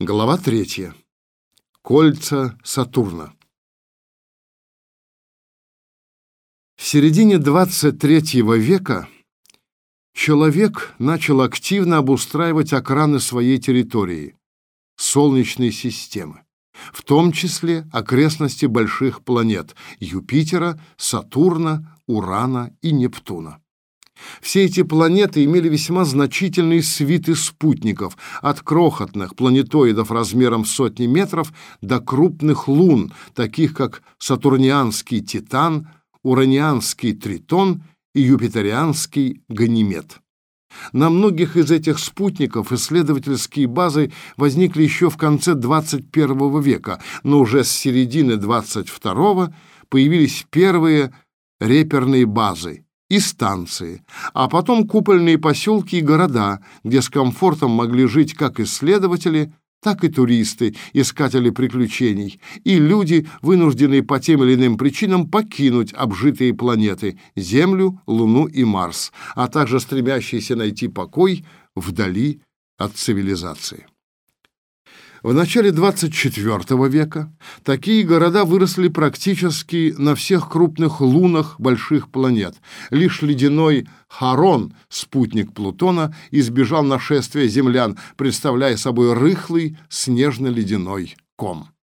Глава третья. Кольца Сатурна. В середине 23 века человек начал активно обустраивать окраны своей территории, Солнечной системы, в том числе окрестности больших планет Юпитера, Сатурна, Урана и Нептуна. Все эти планеты имели весьма значительные свиты спутников, от крохотных планетоидов размером сотни метров до крупных лун, таких как Сатурнианский Титан, Уранианский Тритон и Юпитерианский Ганимед. На многих из этих спутников исследовательские базы возникли еще в конце 21 века, но уже с середины 22 появились первые реперные базы и станции, а потом купольные поселки и города, где с комфортом могли жить как исследователи, так и туристы, искатели приключений, и люди, вынужденные по тем или иным причинам покинуть обжитые планеты — Землю, Луну и Марс, а также стремящиеся найти покой вдали от цивилизации. В начале 24 века такие города выросли практически на всех крупных лунах больших планет. Лишь ледяной Харон, спутник Плутона, избежал нашествия землян, представляя собой рыхлый снежно-ледяной ком.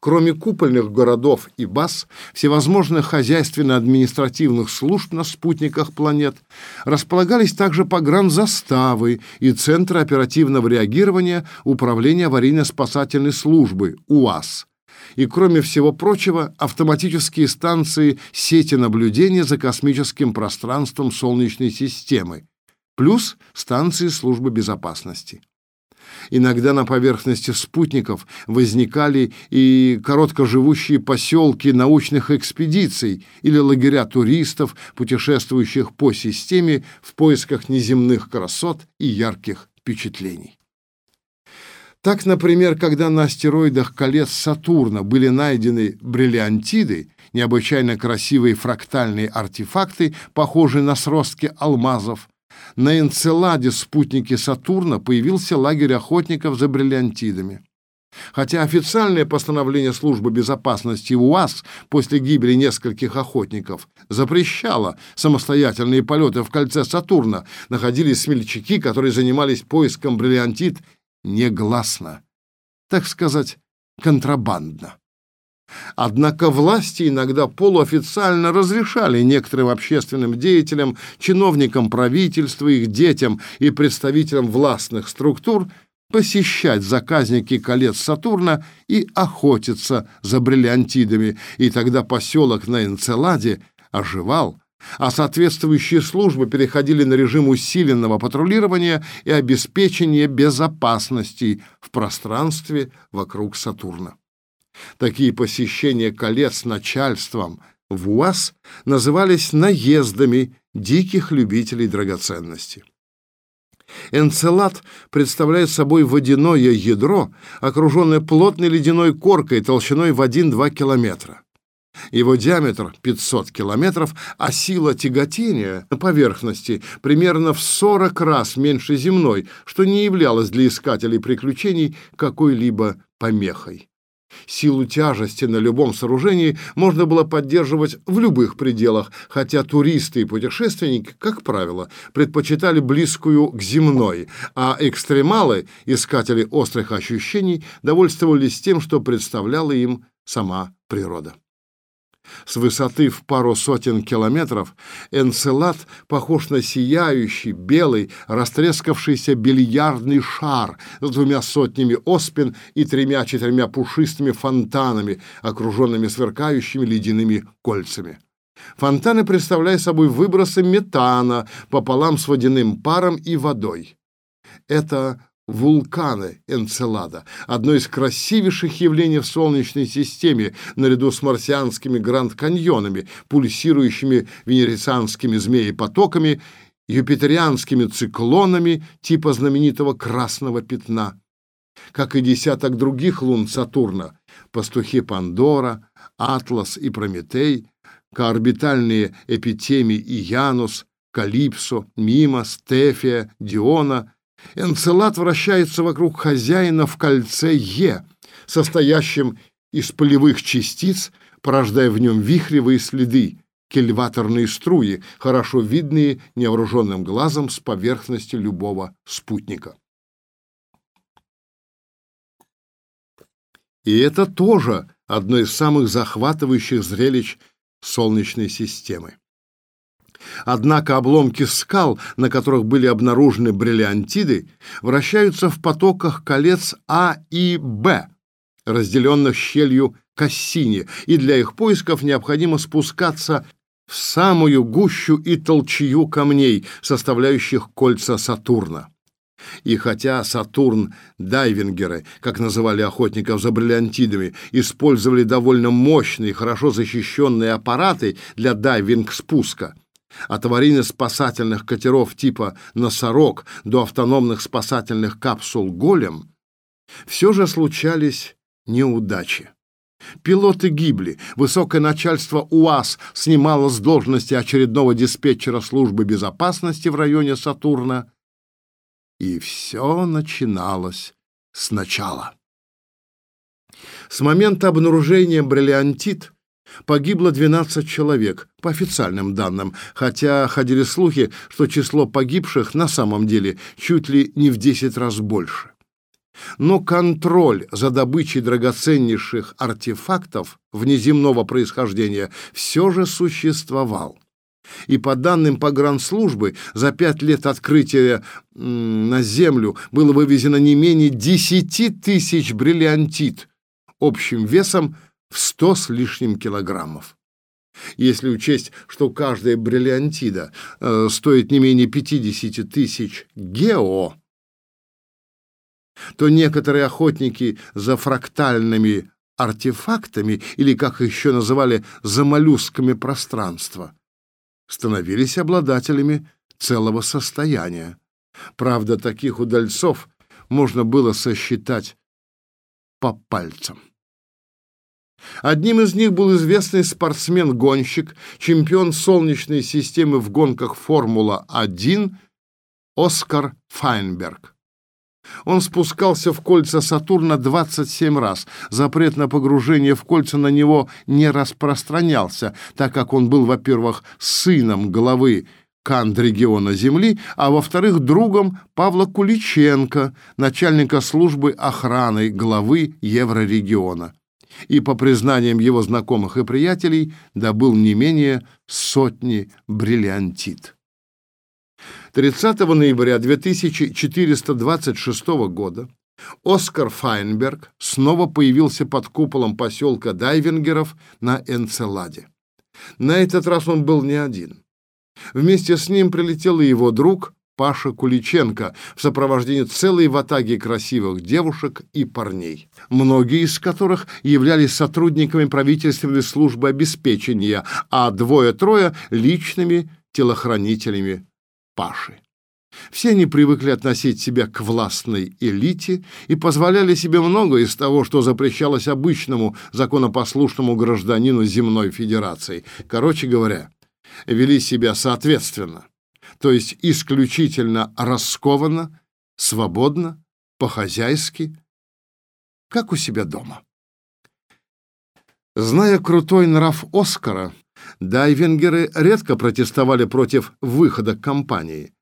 Кроме купольных городов и баз, всевозможных хозяйственно-административных служб на спутниках планет располагались также погранзаставы и Центры оперативного реагирования Управления аварийно-спасательной службы УАС. И, кроме всего прочего, автоматические станции сети наблюдения за космическим пространством Солнечной системы, плюс станции службы безопасности. Иногда на поверхности спутников возникали и короткоживущие поселки научных экспедиций или лагеря туристов, путешествующих по системе в поисках неземных красот и ярких впечатлений. Так, например, когда на астероидах колец Сатурна были найдены бриллиантиды, необычайно красивые фрактальные артефакты, похожие на сростки алмазов, на Энцеладе, спутнике Сатурна, появился лагерь охотников за бриллиантидами. Хотя официальное постановление службы безопасности УАЗ после гибели нескольких охотников запрещало самостоятельные полеты в кольце Сатурна, находились смельчаки, которые занимались поиском бриллиантид негласно, так сказать, контрабандно. Однако власти иногда полуофициально разрешали некоторым общественным деятелям, чиновникам правительства, их детям и представителям властных структур посещать заказники колец Сатурна и охотиться за бриллиантидами, и тогда поселок на Энцеладе оживал, а соответствующие службы переходили на режим усиленного патрулирования и обеспечения безопасности в пространстве вокруг Сатурна. Такие посещения колец начальством в УАЗ назывались наездами диких любителей драгоценностей. Энцелад представляет собой водяное ядро, окруженное плотной ледяной коркой толщиной в 1-2 километра. Его диаметр 500 километров, а сила тяготения на поверхности примерно в 40 раз меньше земной, что не являлось для искателей приключений какой-либо помехой. Силу тяжести на любом сооружении можно было поддерживать в любых пределах, хотя туристы и путешественники, как правило, предпочитали близкую к земной, а экстремалы, искатели острых ощущений, довольствовались тем, что представляла им сама природа. С высоты в пару сотен километров Энцелад похож на сияющий, белый, растрескавшийся бильярдный шар с двумя сотнями оспин и тремя-четырьмя пушистыми фонтанами, окруженными сверкающими ледяными кольцами. Фонтаны представляют собой выбросы метана пополам с водяным паром и водой. Это вулканы Энцелада, одно из красивейших явлений в Солнечной системе, наряду с марсианскими гранд-каньонами, пульсирующими венерианскими змеи-потоками, юпитерианскими циклонами типа знаменитого красного пятна. Как и десяток других лун Сатурна, пастухи Пандора, Атлас и Прометей, коорбитальные Эпитемий и Янус, Калипсо, Мима, Стефия, Диона – Энцелад вращается вокруг хозяина в кольце Е, состоящем из полевых частиц, порождая в нем вихревые следы, кельваторные струи, хорошо видные невооруженным глазом с поверхности любого спутника. И это тоже одно из самых захватывающих зрелищ Солнечной системы. Однако обломки скал, на которых были обнаружены бриллиантиды, вращаются в потоках колец А и Б, разделенных щелью Кассини, и для их поисков необходимо спускаться в самую гущу и толчью камней, составляющих кольца Сатурна. И хотя Сатурн-дайвингеры, как называли охотников за бриллиантидами, использовали довольно мощные, хорошо защищенные аппараты для дайвинг-спуска, от аварийно-спасательных катеров типа «Носорог» до автономных спасательных капсул «Голем», все же случались неудачи. Пилоты гибли, высокое начальство УАЗ снимало с должности очередного диспетчера службы безопасности в районе Сатурна, и все начиналось сначала. С момента обнаружения бриллиантит погибло 12 человек, по официальным данным, хотя ходили слухи, что число погибших на самом деле чуть ли не в 10 раз больше. Но контроль за добычей драгоценнейших артефактов внеземного происхождения все же существовал. И по данным погранслужбы, за пять лет открытия на Землю было вывезено не менее 10 тысяч бриллиантит общим весом в 100 с лишним килограммов. Если учесть, что каждая бриллиантида э, стоит не менее 50 тысяч гео, то некоторые охотники за фрактальными артефактами, или, как еще называли, за моллюсками пространства, становились обладателями целого состояния. Правда, таких удальцов можно было сосчитать по пальцам. Одним из них был известный спортсмен-гонщик, чемпион Солнечной системы в гонках Формула-1 Оскар Файнберг. Он спускался в кольца Сатурна 27 раз. Запрет на погружение в кольца на него не распространялся, так как он был, во-первых, сыном главы Канд-региона Земли, а во-вторых, другом Павла Куличенко, начальника службы охраны главы Еврорегиона. И, по признаниям его знакомых и приятелей, добыл не менее сотни бриллиантит. 30 ноября 2426 года Оскар Файнберг снова появился под куполом поселка Дайвингеров на Энцеладе. На этот раз он был не один. Вместе с ним прилетел и его друг Паша Куличенко в сопровождении целой ватаги красивых девушек и парней, многие из которых являлись сотрудниками правительственной службы обеспечения, а двое-трое — личными телохранителями Паши. Все они привыкли относить себя к властной элите и позволяли себе многое из того, что запрещалось обычному законопослушному гражданину Земной Федерации. Короче говоря, вели себя соответственно, то есть исключительно раскованно, свободно, по-хозяйски, как у себя дома. Зная крутой нрав Оскара, Дайвингеры редко протестовали против выхода компании,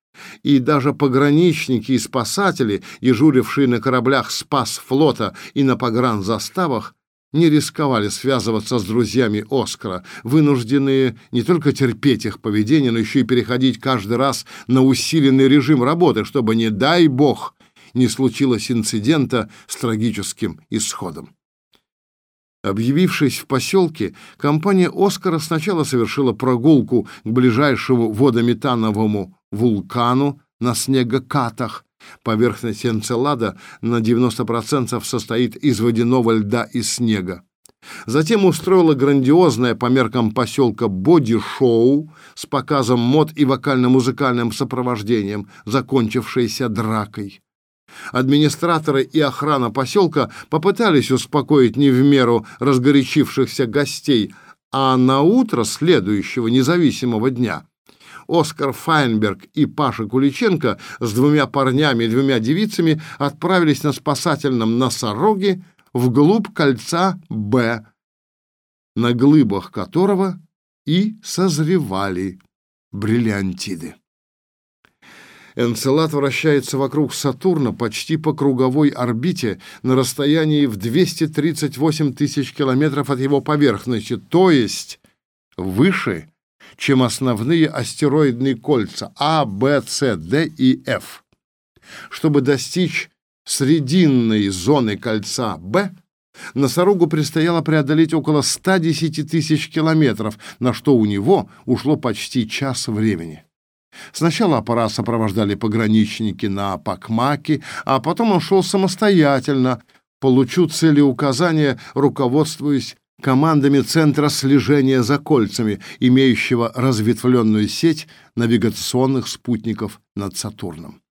и даже пограничники и спасатели, дежурившие на кораблях спас флота и на погранзаставах, не рисковали связываться с друзьями Оскара, вынужденные не только терпеть их поведение, но еще и переходить каждый раз на усиленный режим работы, чтобы, не дай бог, не случилось инцидента с трагическим исходом. Объявившись в поселке, компания «Оскара» сначала совершила прогулку к ближайшему водометановому вулкану на снегокатах. Поверхность Энцелада на 90% состоит из водяного льда и снега. Затем устроила грандиозное по меркам поселка боди-шоу с показом мод и вокально-музыкальным сопровождением, закончившееся дракой. Администраторы и охрана поселка попытались успокоить не в меру разгорячившихся гостей, а на утро следующего независимого дня Оскар Файнберг и Паша Куличенко с двумя парнями и двумя девицами отправились на спасательном носороге вглубь кольца «Б», на глыбах которого и созревали бриллиантиды. Энцелад вращается вокруг Сатурна почти по круговой орбите на расстоянии в 238 тысяч километров от его поверхности, то есть выше, чем основные астероидные кольца А, Б, С, Д и Ф. Чтобы достичь срединной зоны кольца Б, Носорогу предстояло преодолеть около 110 тысяч километров, на что у него ушло почти час времени. Сначала аппарат сопровождали пограничники на Пакмаке, а потом он шел самостоятельно, получу целеуказания, руководствуясь командами Центра слежения за кольцами, имеющего разветвленную сеть навигационных спутников над Сатурном.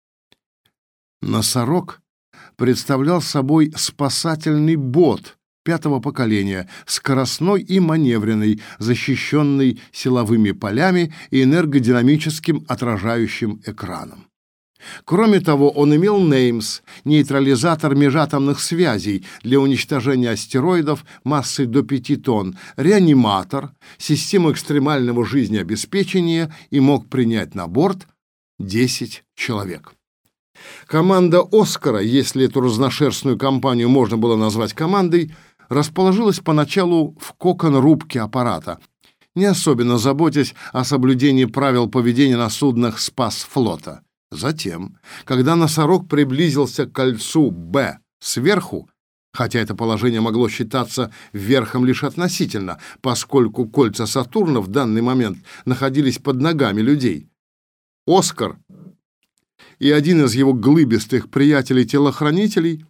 Носорог представлял собой спасательный бот, пятого поколения, скоростной и маневренный, защищенный силовыми полями и энергодинамическим отражающим экраном. Кроме того, он имел Неймс, нейтрализатор межатомных связей для уничтожения астероидов массой до 5 тонн, реаниматор, систему экстремального жизнеобеспечения и мог принять на борт 10 человек. Команда «Оскара», если эту разношерстную компанию можно было назвать командой, расположилась поначалу в кокон рубки аппарата, не особенно заботясь о соблюдении правил поведения на суднах Спас-флота. Затем, когда носорог приблизился к кольцу «Б» сверху, хотя это положение могло считаться верхом лишь относительно, поскольку кольца Сатурна в данный момент находились под ногами людей, Оскар и один из его глыбистых приятелей-телохранителей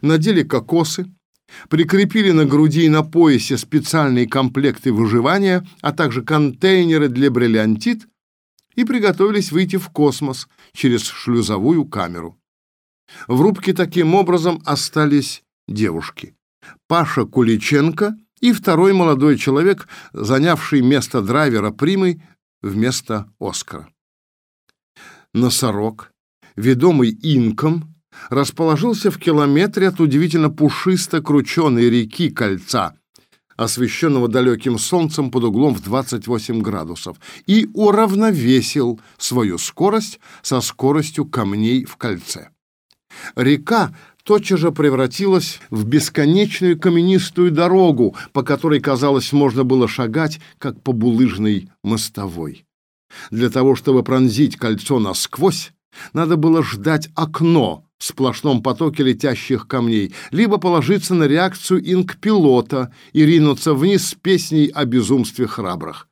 надели кокосы, прикрепили на груди и на поясе специальные комплекты выживания, а также контейнеры для бриллиантит и приготовились выйти в космос через шлюзовую камеру. В рубке таким образом остались девушки. Паша Куличенко и второй молодой человек, занявший место драйвера Примы вместо Оскара. Носорог, ведомый инком, расположился в километре от удивительно пушисто-крученной реки Кольца, освещенного далеким солнцем под углом в 28 градусов, и уравновесил свою скорость со скоростью камней в кольце. Река тотчас же превратилась в бесконечную каменистую дорогу, по которой, казалось, можно было шагать, как по булыжной мостовой. Для того, чтобы пронзить кольцо насквозь, надо было ждать окно в сплошном потоке летящих камней, либо положиться на реакцию инк-пилота и ринуться вниз с песней о безумстве храбрых.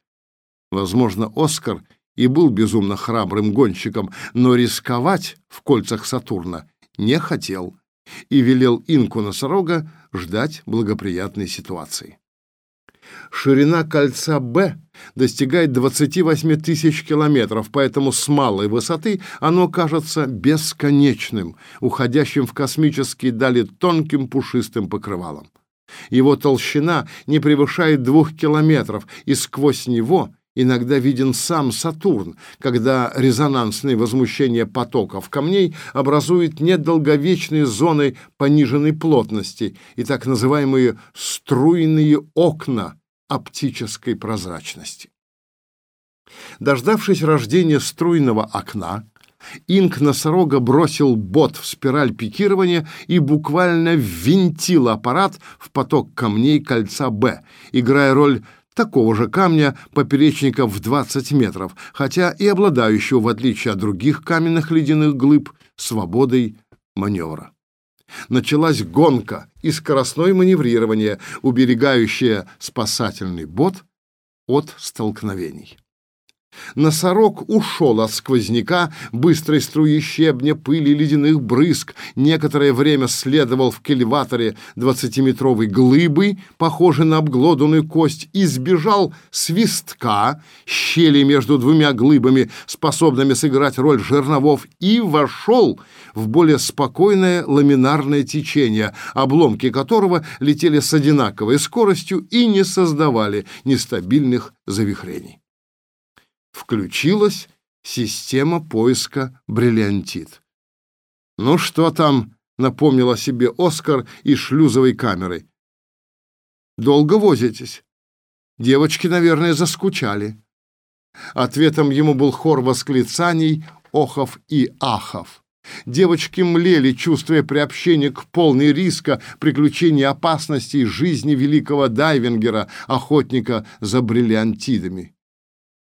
Возможно, Оскар и был безумно храбрым гонщиком, но рисковать в кольцах Сатурна не хотел и велел инку носорога ждать благоприятной ситуации. Ширина кольца «Б» достигает 28 тысяч километров, поэтому с малой высоты оно кажется бесконечным, уходящим в космические дали тонким пушистым покрывалом. Его толщина не превышает двух километров, и сквозь него иногда виден сам Сатурн, когда резонансные возмущения потоков камней образуют недолговечные зоны пониженной плотности и так называемые струйные окна оптической прозрачности. Дождавшись рождения струйного окна, Инк носорога бросил бот в спираль пикирования и буквально ввинтил аппарат в поток камней кольца «Б», играя роль такого же камня поперечника в 20 метров, хотя и обладающего, в отличие от других каменных ледяных глыб, свободой маневра. Началась гонка и скоростное маневрирование, уберегающее спасательный бот от столкновений. Носорог ушел от сквозняка, быстрой струи щебня, пыли, ледяных брызг. Некоторое время следовал в кельваторе двадцатиметровой глыбы, похожей на обглоданную кость, и сбежал свистка, щели между двумя глыбами, способными сыграть роль жерновов, и вошел в более спокойное ламинарное течение, обломки которого летели с одинаковой скоростью и не создавали нестабильных завихрений. Включилась система поиска бриллиантит. «Ну что там?» — напомнил себе Оскар из шлюзовой камеры. «Долго возитесь. Девочки, наверное, заскучали». Ответом ему был хор восклицаний, охов и ахов. Девочки млели, чувствуя приобщение к полной риска, приключения опасностей жизни великого дайвингера, охотника за бриллиантидами.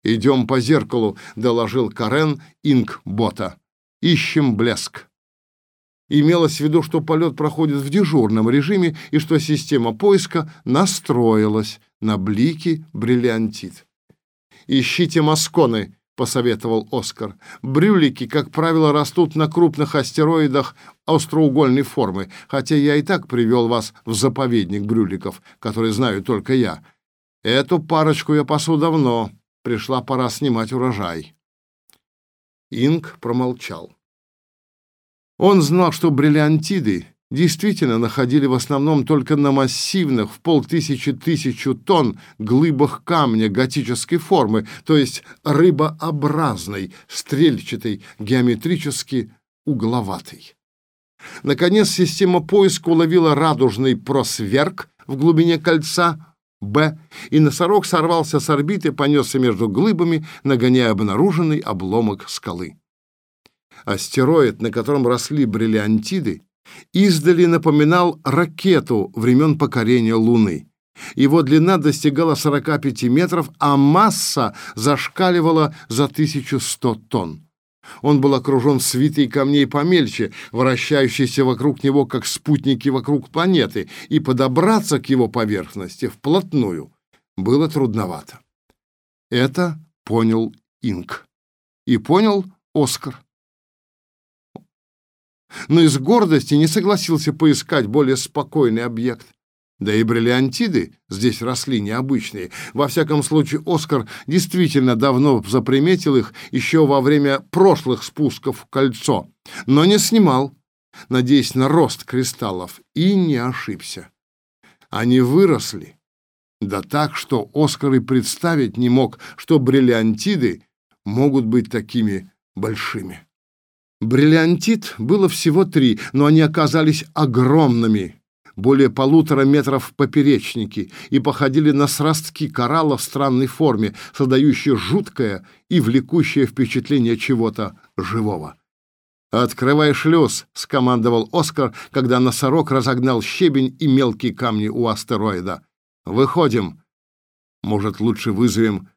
«Идем по зеркалу», — доложил Карен Инкбота. «Ищем блеск». Имелось в виду, что полет проходит в дежурном режиме и что система поиска настроилась на блики бриллиантит. «Ищите масконы», — посоветовал Оскар. «Брюлики, как правило, растут на крупных астероидах остроугольной формы, хотя я и так привел вас в заповедник брюликов, который знаю только я. Эту парочку я пасу давно, Пришла пора снимать урожай. Инг промолчал. Он знал, что бриллиантиды действительно находили в основном только на массивных в полтысячи-тысячу тонн глыбах камня готической формы, то есть рыбообразной, стрельчатой, геометрически угловатой. Наконец, система поиска уловила радужный просверк в глубине кольца, Б, и носорог сорвался с орбиты, понесся между глыбами, нагоняя обнаруженный обломок скалы. Астероид, на котором росли бриллиантиды, издали напоминал ракету времен покорения Луны. Его длина достигала 45 метров, а масса зашкаливала за 1100 тонн. Он был окружен свитой камней помельче, вращающейся вокруг него, как спутники вокруг планеты, и подобраться к его поверхности вплотную было трудновато. Это понял Инк. И понял Оскар. Но из гордости не согласился поискать более спокойный объект. Да и бриллиантиды здесь росли необычные. Во всяком случае, Оскар действительно давно заприметил их еще во время прошлых спусков в кольцо, но не снимал, надеясь на рост кристаллов, и не ошибся. Они выросли, да так, что Оскар и представить не мог, что бриллиантиды могут быть такими большими. Бриллиантит было всего три, но они оказались огромными, более полутора метров в поперечнике и походили на срастки коралла в странной форме, создающие жуткое и влекущее впечатление чего-то живого. «Открывай шлюз!» — скомандовал Оскар, когда носорог разогнал щебень и мелкие камни у астероида. «Выходим!» «Может, лучше вызовем...»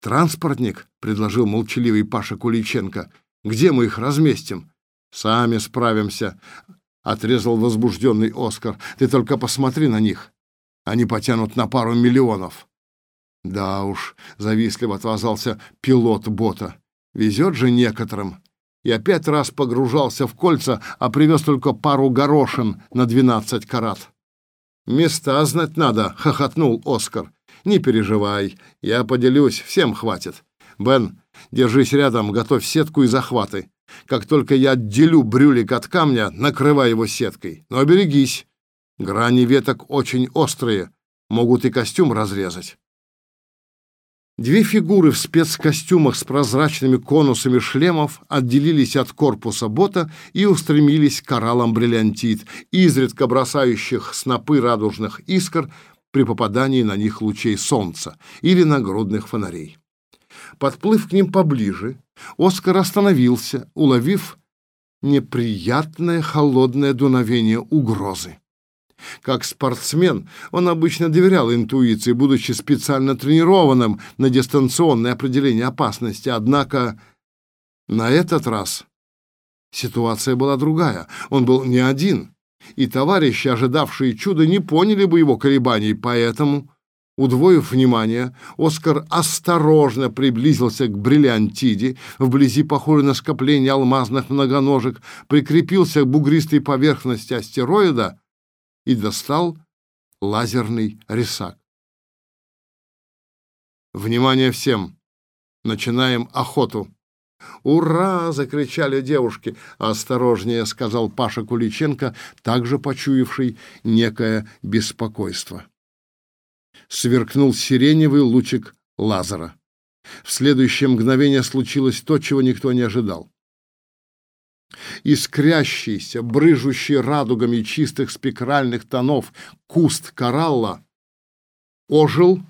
«Транспортник?» — предложил молчаливый Паша Куличенко. «Где мы их разместим?» «Сами справимся. — отрезал возбужденный Оскар. «Ты только посмотри на них. Они потянут на пару миллионов». «Да уж», — завистливо отвязался пилот бота. «Везет же некоторым». И опять раз погружался в кольца, а привез только пару горошин на двенадцать карат. «Места знать надо», — хохотнул Оскар. «Не переживай, я поделюсь, всем хватит. Бен, держись рядом, готовь сетку и захваты. Как только я отделю брюлик от камня, накрывай его сеткой. Но берегись. Грани веток очень острые, могут и костюм разрезать. Две фигуры в спецкостюмах с прозрачными конусами шлемов отделились от корпуса бота и устремились к кораллам бриллиантит, изредка бросающих снопы радужных искр при попадании на них лучей солнца или нагрудных фонарей. Подплыв к ним поближе, Оскар остановился, уловив неприятное холодное дуновение угрозы. Как спортсмен он обычно доверял интуиции, будучи специально тренированным на дистанционное определение опасности. Однако на этот раз ситуация была другая. Он был не один, и товарищи, ожидавшие чуда, не поняли бы его колебаний, поэтому Удвоив внимание, Оскар осторожно приблизился к бриллиантиде, вблизи похожей на скопление алмазных многоножек, прикрепился к бугристой поверхности астероида и достал лазерный рисак. «Внимание всем! Начинаем охоту!» «Ура!» — закричали девушки. «Осторожнее!» — сказал Паша Куличенко, также почуявший некое беспокойство сверкнул сиреневый лучик лазера. В следующее мгновение случилось то, чего никто не ожидал. Искрящийся, брыжущий радугами чистых спектральных тонов куст коралла ожил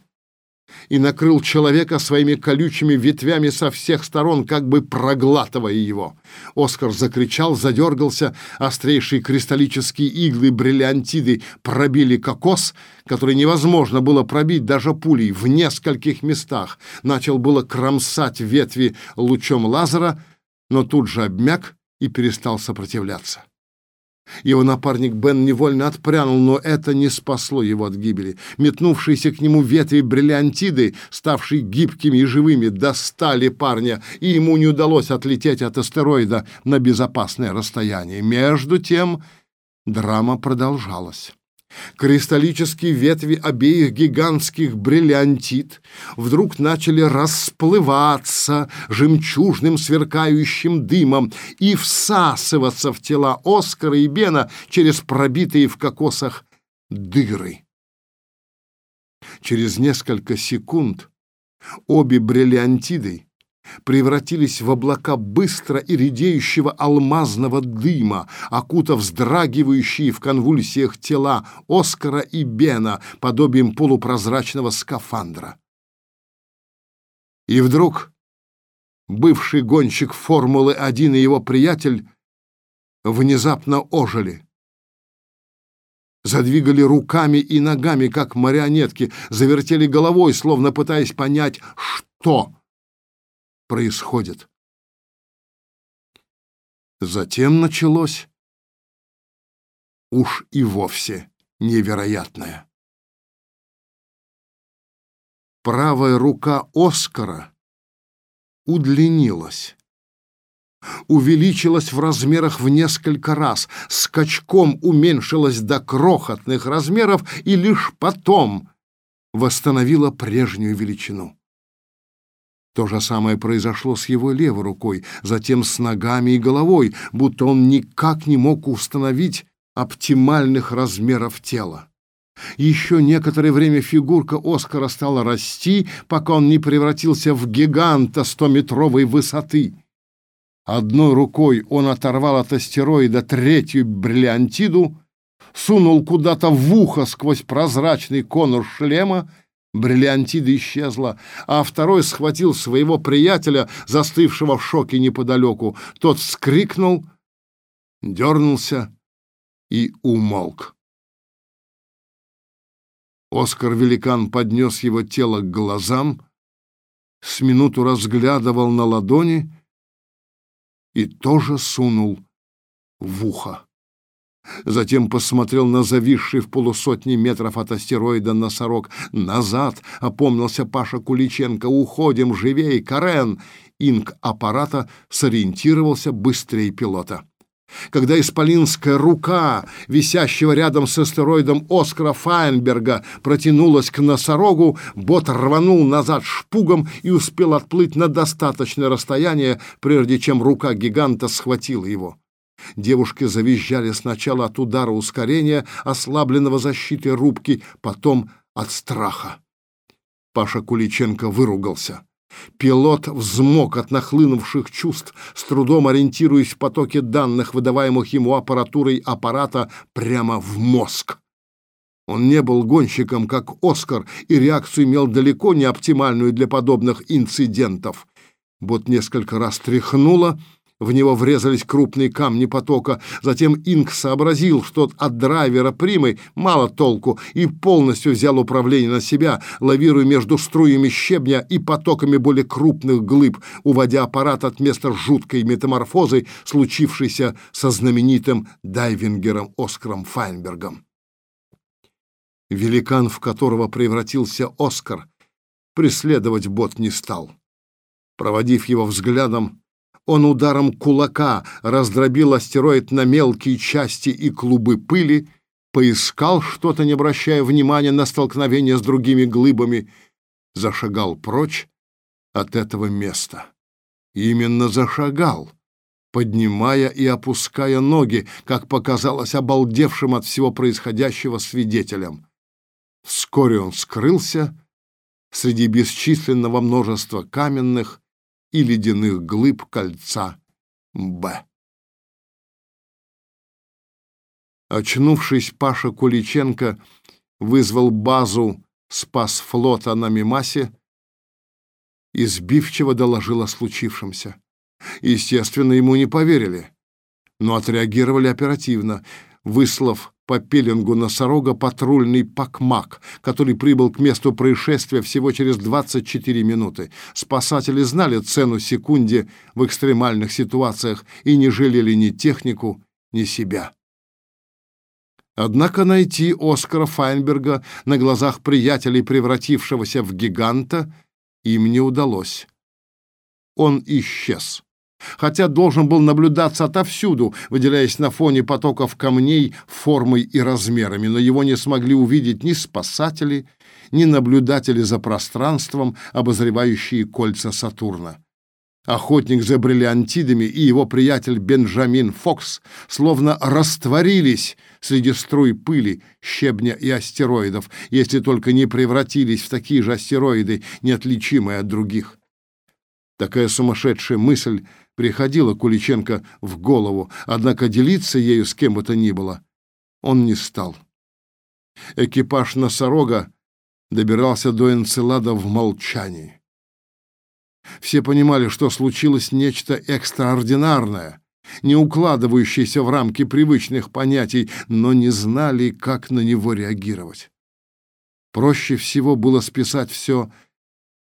и накрыл человека своими колючими ветвями со всех сторон, как бы проглатывая его. Оскар закричал, задергался, острейшие кристаллические иглы бриллиантиды пробили кокос, который невозможно было пробить даже пулей в нескольких местах. Начал было кромсать ветви лучом лазера, но тут же обмяк и перестал сопротивляться. Его напарник Бен невольно отпрянул, но это не спасло его от гибели. Метнувшиеся к нему ветви бриллиантиды, ставшие гибкими и живыми, достали парня, и ему не удалось отлететь от астероида на безопасное расстояние. Между тем драма продолжалась. Кристаллические ветви обеих гигантских бриллиантит вдруг начали расплываться жемчужным сверкающим дымом и всасываться в тела Оскара и Бена через пробитые в кокосах дыры. Через несколько секунд обе бриллиантиды превратились в облака быстро и редеющего алмазного дыма, окутав вздрагивающие в конвульсиях тела Оскара и Бена подобием полупрозрачного скафандра. И вдруг бывший гонщик Формулы-1 и его приятель внезапно ожили. Задвигали руками и ногами, как марионетки, завертели головой, словно пытаясь понять, что происходит. Затем началось уж и вовсе невероятное. Правая рука Оскара удлинилась, увеличилась в размерах в несколько раз, скачком уменьшилась до крохотных размеров и лишь потом восстановила прежнюю величину. То же самое произошло с его левой рукой, затем с ногами и головой, будто он никак не мог установить оптимальных размеров тела. Еще некоторое время фигурка Оскара стала расти, пока он не превратился в гиганта стометровой высоты. Одной рукой он оторвал от астероида третью бриллиантиду, сунул куда-то в ухо сквозь прозрачный конус шлема Бриллиантида исчезла, а второй схватил своего приятеля, застывшего в шоке неподалеку. Тот вскрикнул, дернулся и умолк. Оскар-великан поднес его тело к глазам, с минуту разглядывал на ладони и тоже сунул в ухо. Затем посмотрел на зависший в полусотни метров от астероида носорог. «Назад!» — опомнился Паша Куличенко. «Уходим! Живей! Карен!» Инк аппарата сориентировался быстрее пилота. Когда исполинская рука, висящего рядом с астероидом Оскара Файнберга, протянулась к носорогу, бот рванул назад шпугом и успел отплыть на достаточное расстояние, прежде чем рука гиганта схватила его. Девушки завизжали сначала от удара ускорения, ослабленного защитой рубки, потом от страха. Паша Куличенко выругался. Пилот взмок от нахлынувших чувств, с трудом ориентируясь в потоке данных, выдаваемых ему аппаратурой аппарата прямо в мозг. Он не был гонщиком, как Оскар, и реакцию имел далеко не оптимальную для подобных инцидентов. Вот несколько раз тряхнуло, в него врезались крупные камни потока. Затем Инк сообразил, что от драйвера Примы мало толку, и полностью взял управление на себя, лавируя между струями щебня и потоками более крупных глыб, уводя аппарат от места жуткой метаморфозы, случившейся со знаменитым дайвингером Оскаром Файнбергом. Великан, в которого превратился Оскар, преследовать бот не стал. Проводив его взглядом, он ударом кулака раздробил астероид на мелкие части и клубы пыли, поискал что-то, не обращая внимания на столкновение с другими глыбами, зашагал прочь от этого места. Именно зашагал, поднимая и опуская ноги, как показалось обалдевшим от всего происходящего свидетелям. Вскоре он скрылся среди бесчисленного множества каменных и ледяных глыб кольца Б. Очнувшись, Паша Куличенко вызвал базу спас флота на Мимасе и сбивчиво доложил о случившемся. Естественно, ему не поверили, но отреагировали оперативно, выслав по пеленгу носорога патрульный Пакмак, который прибыл к месту происшествия всего через 24 минуты. Спасатели знали цену секунде в экстремальных ситуациях и не жалели ни технику, ни себя. Однако найти Оскара Файнберга на глазах приятелей, превратившегося в гиганта, им не удалось. Он исчез хотя должен был наблюдаться отовсюду, выделяясь на фоне потоков камней формой и размерами, но его не смогли увидеть ни спасатели, ни наблюдатели за пространством, обозревающие кольца Сатурна. Охотник за бриллиантидами и его приятель Бенджамин Фокс словно растворились среди струй пыли, щебня и астероидов, если только не превратились в такие же астероиды, неотличимые от других. Такая сумасшедшая мысль приходила Куличенко в голову, однако делиться ею с кем бы то ни было он не стал. Экипаж носорога добирался до Энцелада в молчании. Все понимали, что случилось нечто экстраординарное, не укладывающееся в рамки привычных понятий, но не знали, как на него реагировать. Проще всего было списать все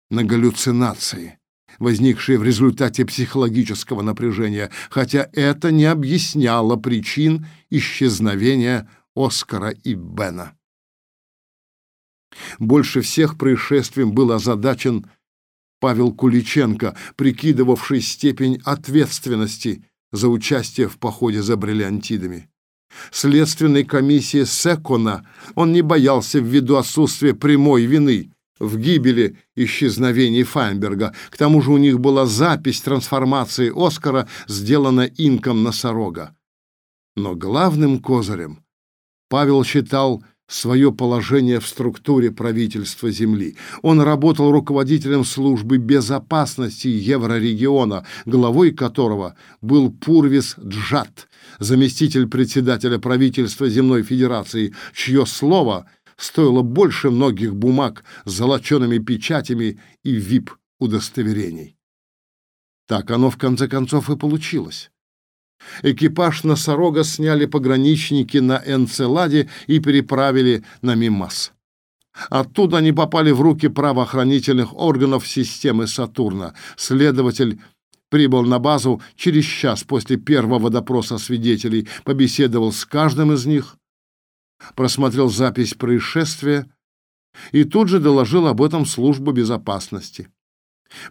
на галлюцинации возникшие в результате психологического напряжения, хотя это не объясняло причин исчезновения Оскара и Бена. Больше всех происшествием был озадачен Павел Куличенко, прикидывавший степень ответственности за участие в походе за бриллиантидами. Следственной комиссии Секона он не боялся ввиду отсутствия прямой вины, в гибели исчезновений Файнберга. К тому же у них была запись трансформации Оскара, сделана инком носорога. Но главным козырем Павел считал свое положение в структуре правительства Земли. Он работал руководителем службы безопасности Еврорегиона, главой которого был Пурвис Джат, заместитель председателя правительства Земной Федерации, чье слово – стоило больше многих бумаг с золочеными печатями и вип-удостоверений. Так оно в конце концов и получилось. Экипаж носорога сняли пограничники на Энцеладе и переправили на Мимас. Оттуда они попали в руки правоохранительных органов системы Сатурна. Следователь прибыл на базу через час после первого допроса свидетелей, побеседовал с каждым из них, просмотрел запись происшествия и тут же доложил об этом службу безопасности.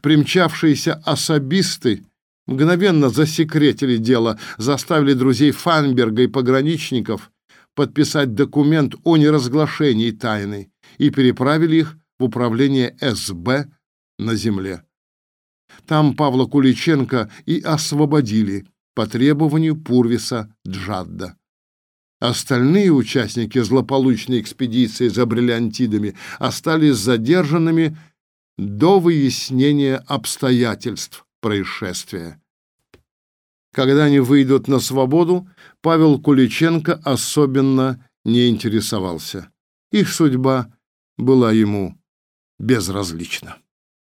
Примчавшиеся особисты мгновенно засекретили дело, заставили друзей Фанберга и пограничников подписать документ о неразглашении тайны и переправили их в управление СБ на земле. Там Павла Куличенко и освободили по требованию Пурвиса Джадда. Остальные участники злополучной экспедиции за бриллиантидами остались задержанными до выяснения обстоятельств происшествия. Когда они выйдут на свободу, Павел Куличенко особенно не интересовался. Их судьба была ему безразлична.